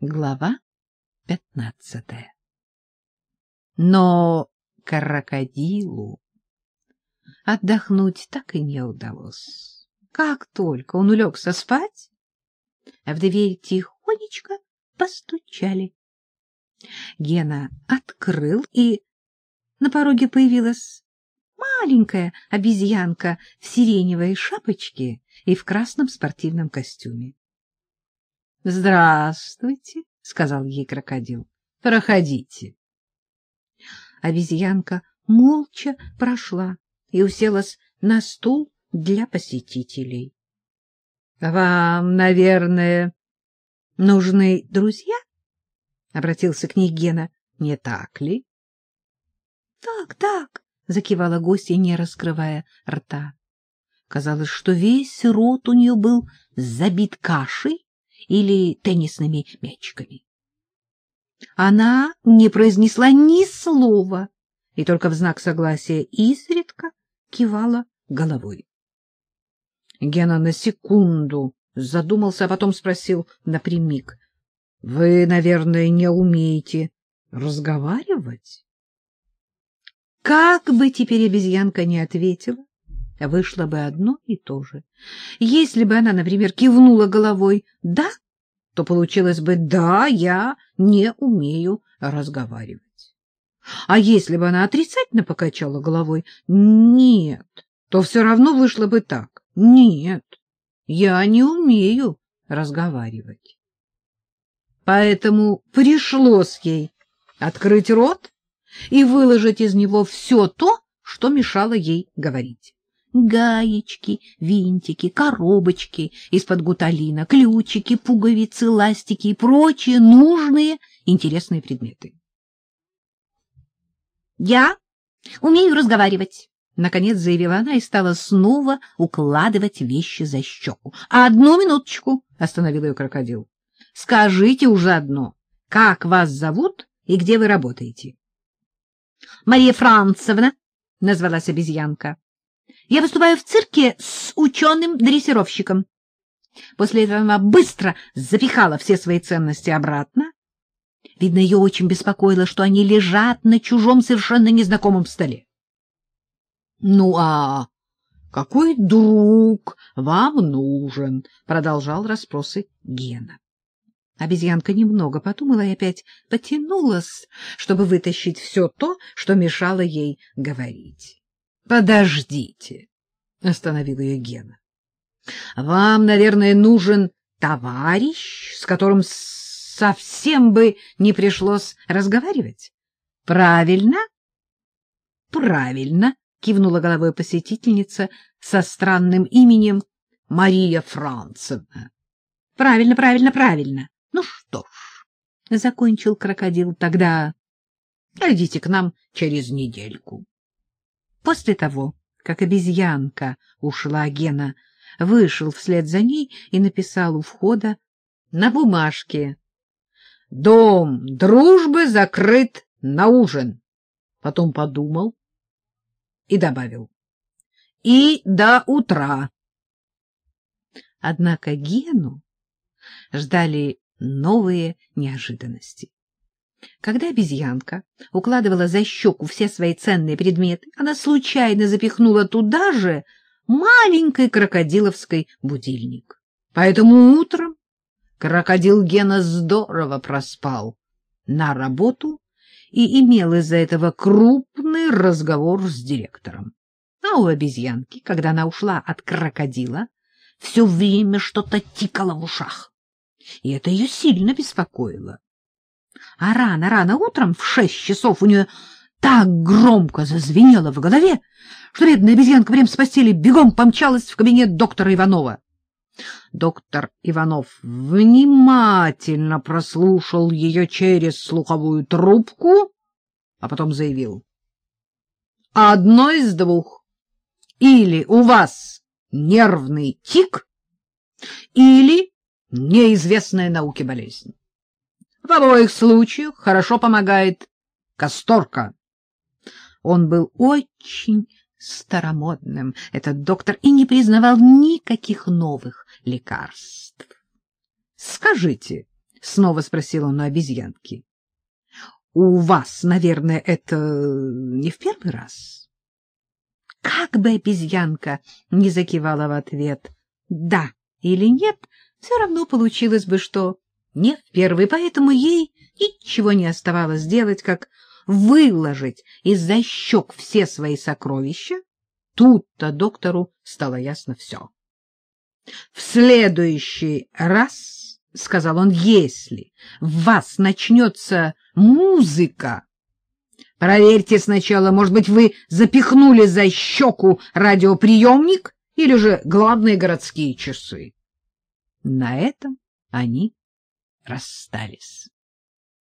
Глава пятнадцатая Но крокодилу отдохнуть так и не удалось. Как только он улегся спать, в дверь тихонечко постучали. Гена открыл, и на пороге появилась маленькая обезьянка в сиреневой шапочке и в красном спортивном костюме. — Здравствуйте, — сказал ей крокодил. — Проходите. Обезьянка молча прошла и уселась на стул для посетителей. — Вам, наверное, нужны друзья? — обратился к ней Гена. — Не так ли? — Так, так, — закивала гостья, не раскрывая рта. Казалось, что весь рот у нее был забит кашей или теннисными мячиками. Она не произнесла ни слова и только в знак согласия изредка кивала головой. Гена на секунду задумался, а потом спросил напрямик. — Вы, наверное, не умеете разговаривать? Как бы теперь обезьянка не ответила, вышло бы одно и то же. Если бы она, например, кивнула головой «да», то получилось бы «да, я не умею разговаривать». А если бы она отрицательно покачала головой «нет», то все равно вышло бы так «нет, я не умею разговаривать». Поэтому пришлось ей открыть рот и выложить из него все то, что мешало ей говорить. Гаечки, винтики, коробочки из-под гуталина, ключики, пуговицы, ластики и прочие нужные интересные предметы. «Я умею разговаривать», — наконец заявила она и стала снова укладывать вещи за щеку. «Одну минуточку», — остановил ее крокодил. «Скажите уже одно, как вас зовут и где вы работаете?» — Мария Францевна, — назвалась обезьянка. — Я выступаю в цирке с ученым-дрессировщиком. После этого она быстро запихала все свои ценности обратно. Видно, ее очень беспокоило, что они лежат на чужом совершенно незнакомом столе. — Ну, а какой друг вам нужен? — продолжал расспросы Гена. Обезьянка немного подумала и опять потянулась, чтобы вытащить все то, что мешало ей говорить. — Подождите, — остановил ее Гена. — Вам, наверное, нужен товарищ, с которым совсем бы не пришлось разговаривать? — Правильно? — Правильно, — кивнула головой посетительница со странным именем Мария Францевна. — Правильно, правильно, правильно. Ну что ж, — закончил крокодил, — тогда идите к нам через недельку. После того, как обезьянка ушла, Гена вышел вслед за ней и написал у входа на бумажке «Дом дружбы закрыт на ужин». Потом подумал и добавил «И до утра». Однако Гену ждали новые неожиданности. Когда обезьянка укладывала за щеку все свои ценные предметы, она случайно запихнула туда же маленький крокодиловский будильник. Поэтому утром крокодил Гена здорово проспал на работу и имел из-за этого крупный разговор с директором. А у обезьянки, когда она ушла от крокодила, все время что-то тикало в ушах и это ее сильно беспокоило. А рано-рано утром в шесть часов у нее так громко зазвенело в голове, что бедная обезьянка прямо с постели бегом помчалась в кабинет доктора Иванова. Доктор Иванов внимательно прослушал ее через слуховую трубку, а потом заявил. — Одно из двух. Или у вас нервный тик, или неизвестная науке болезнь. В обоих случаях хорошо помогает касторка. Он был очень старомодным, этот доктор, и не признавал никаких новых лекарств. Скажите, — снова спросил он у обезьянки. — У вас, наверное, это не в первый раз? Как бы обезьянка не закивала в ответ «да» или «нет», все равно получилось бы, что не в первый, поэтому ей ничего не оставалось делать, как выложить из-за щек все свои сокровища. Тут-то доктору стало ясно все. — В следующий раз, — сказал он, — если в вас начнется музыка, проверьте сначала, может быть, вы запихнули за щеку радиоприемник или же главные городские часы. На этом они расстались.